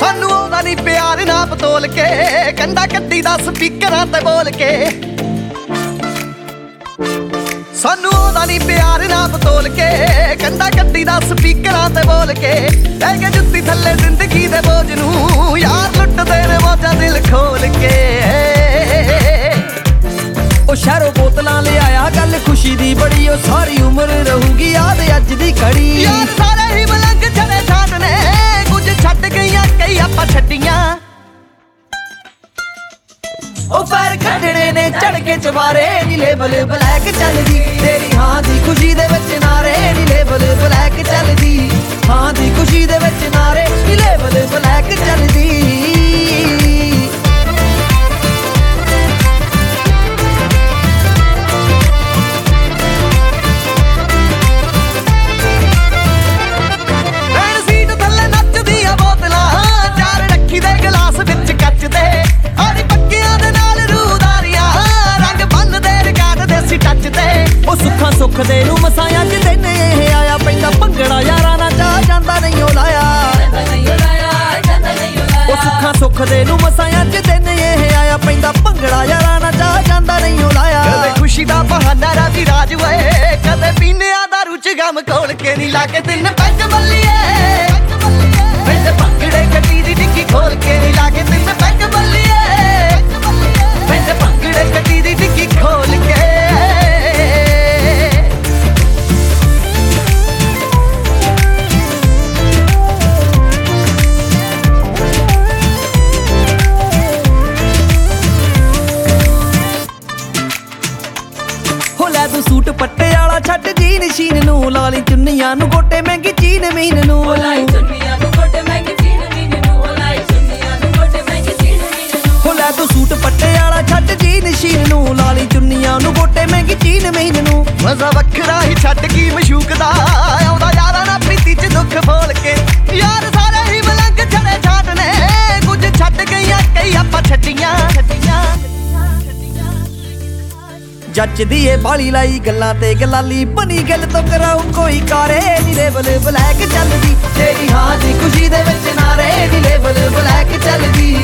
ਸਾਨੂੰ ਉਹਦਾ ਨਹੀਂ ਪਿਆਰ, ਨਾ ਬਤੋਲ ਕੇ। ਕੰਡਾ ਕੱਢੀ ਦਾ ਸਪੀਕਰਾਂ ਤੇ ਬੋਲ ਕੇ। ਸਾਨੂੰ ਉਹਦਾ ਨਹੀਂ ਪਿਆਰ, ਨਾ ਬਤੋਲ ਕੇ। ਕੰਡਾ ਕੱਢੀ ਦਾ ਸਪੀਕਰਾਂ ਤੇ ਬੋਲ ਕੇ। ਲੈ ਕੇ ਜੁੱਤੀ ਥੱਲੇ ਜ਼ਿੰਦਗੀ ਦੇ ਬੋਝ ਨੂੰ। ਯਾਰ ਲੁੱਟਦੇ ਨੇ ਮੌਜਾਂ ਦਿਲ ਖੋਲ ਕੇ। ਉਹ ਸ਼ਹਿਰੋਂ ਬੋਤਲਾਂ ਲਿਆਇਆ ਗੱਲ ਖੁਸ਼ੀ ਦੀ ਬੜੀ, ਉਹ ਸਾਰੀ ਉਮਰ ਰਹੂਗੀ ਯਾਦ ਅੱਜ ਦੀ ਘੜੀ। ਯਾਰ ਚੜ ਕੇ ਚਵਾਰੇ ਨੀ ਲੇਬਲ ਬਲੈਕ ਸੁੱਖ ਦੇ ਮਸਾਇਆ ਚ ਦਿਨ ਇਹ ਆਇਆ ਪੈਂਦਾ ਭੰਗੜਾ, ਯਾਰਾਂ ਨਾਲ ਜਾ ਜਾਂਦਾ ਨਹੀਂ ਉਹ ਲਾਇਆ। ਉਹ ਸੁੱਖਾਂ ਸੁੱਖ ਦੇ ਨੂੰ ਮਸਾਇਆ ਚ ਦਿਨ ਇਹ ਆਇਆ ਪੈਂਦਾ ਭੰਗੜਾ, ਯਾਰਾਂ ਨਾਲ ਜਾ ਜਾਂਦਾ ਨਹੀਂ ਜੀਨ ਸ਼ੀਨ ਨੂੰ ਲਾ ਲਈ ਚੁੰਨੀਆਂ ਨੂੰ ਗੋਟੇ ਮਹਿੰਗੀ ਚੀਨ ਮੀਨ ਨੂੰ। Olay ਚੁੰਨੀਆਂ ਨੂੰ ਕੋਟੇ ਮਹਿੰਗੀ ਚੀਨ ਮੀਨ ਨੂੰ Olay ਚੁੰਨੀਆਂ ਨੂੰ ਕੋਟੇ ਮਹਿੰਗੀ ਚੀਨ ਮੀਨ ਨੂੰ। ਹੋ ਲੈ ਤੂੰ ਸੂਟ ਪੱਟੇ ਵਾਲਾ ਛੱਡ ਜੀਨ ਸ਼ੀਨ ਨੂੰ ਲਾ ਲਈ ਚੁੰਨੀਆਂ ਨੂੰ ਗੋਟੇ ਮਹਿੰਗੀ ਚੀਨ ਮੀਨ ਨੂੰ। ਮਜ਼ਾ ਵੱਖਰਾ ਜੱਜਦੀ ਏ ਬਾਲੀ ਲਾਈ, ਗੱਲਾਂ ਤੇ ਗਲਾਲੀ ਬਣੀ, ਗੱਲ ਤੋਂ ਕਰਾਉ ਕੋਈ ਕਾਰੇ ਨੀ ਲੇਬਲ ਬਲੈਕ ਚੱਲਦੀ। ਤੇਰੀ ਹਾਂ ਦੀ ਖੁਸ਼ੀ ਦੇ ਵਿੱਚ ਨਾਰੇ ਨੀ ਲੇਬਲ ਬਲੈਕ ਚੱਲਦੀ।